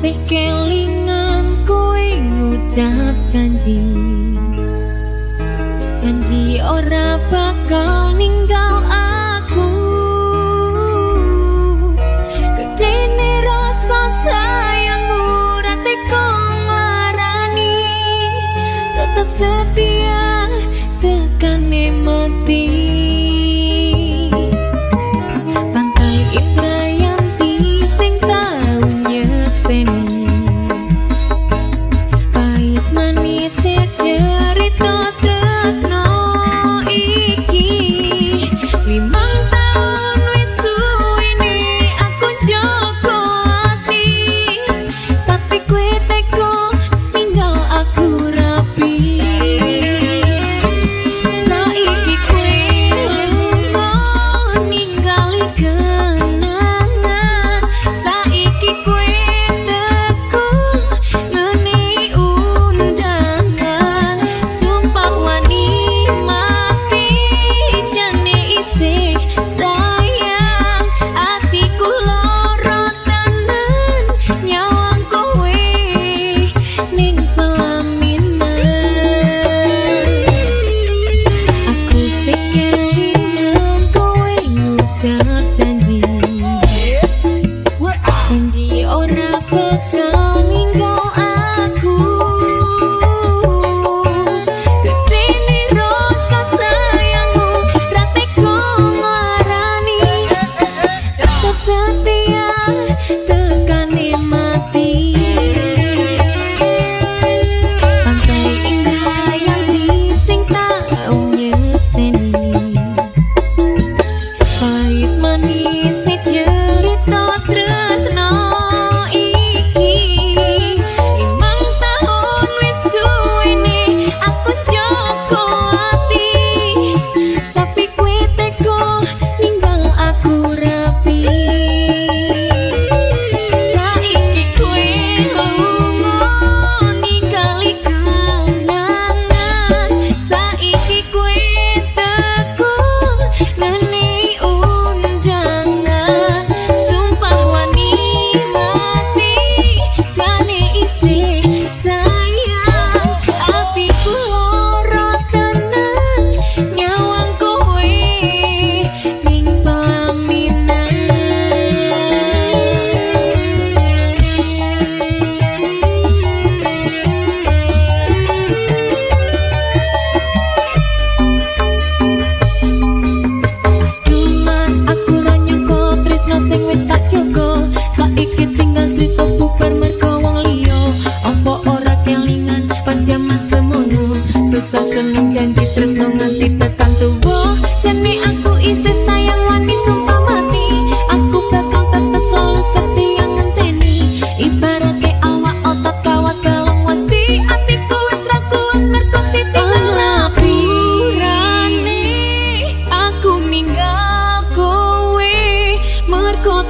isih kelingan kowe ngucap janji. Janji ora bakal ninggal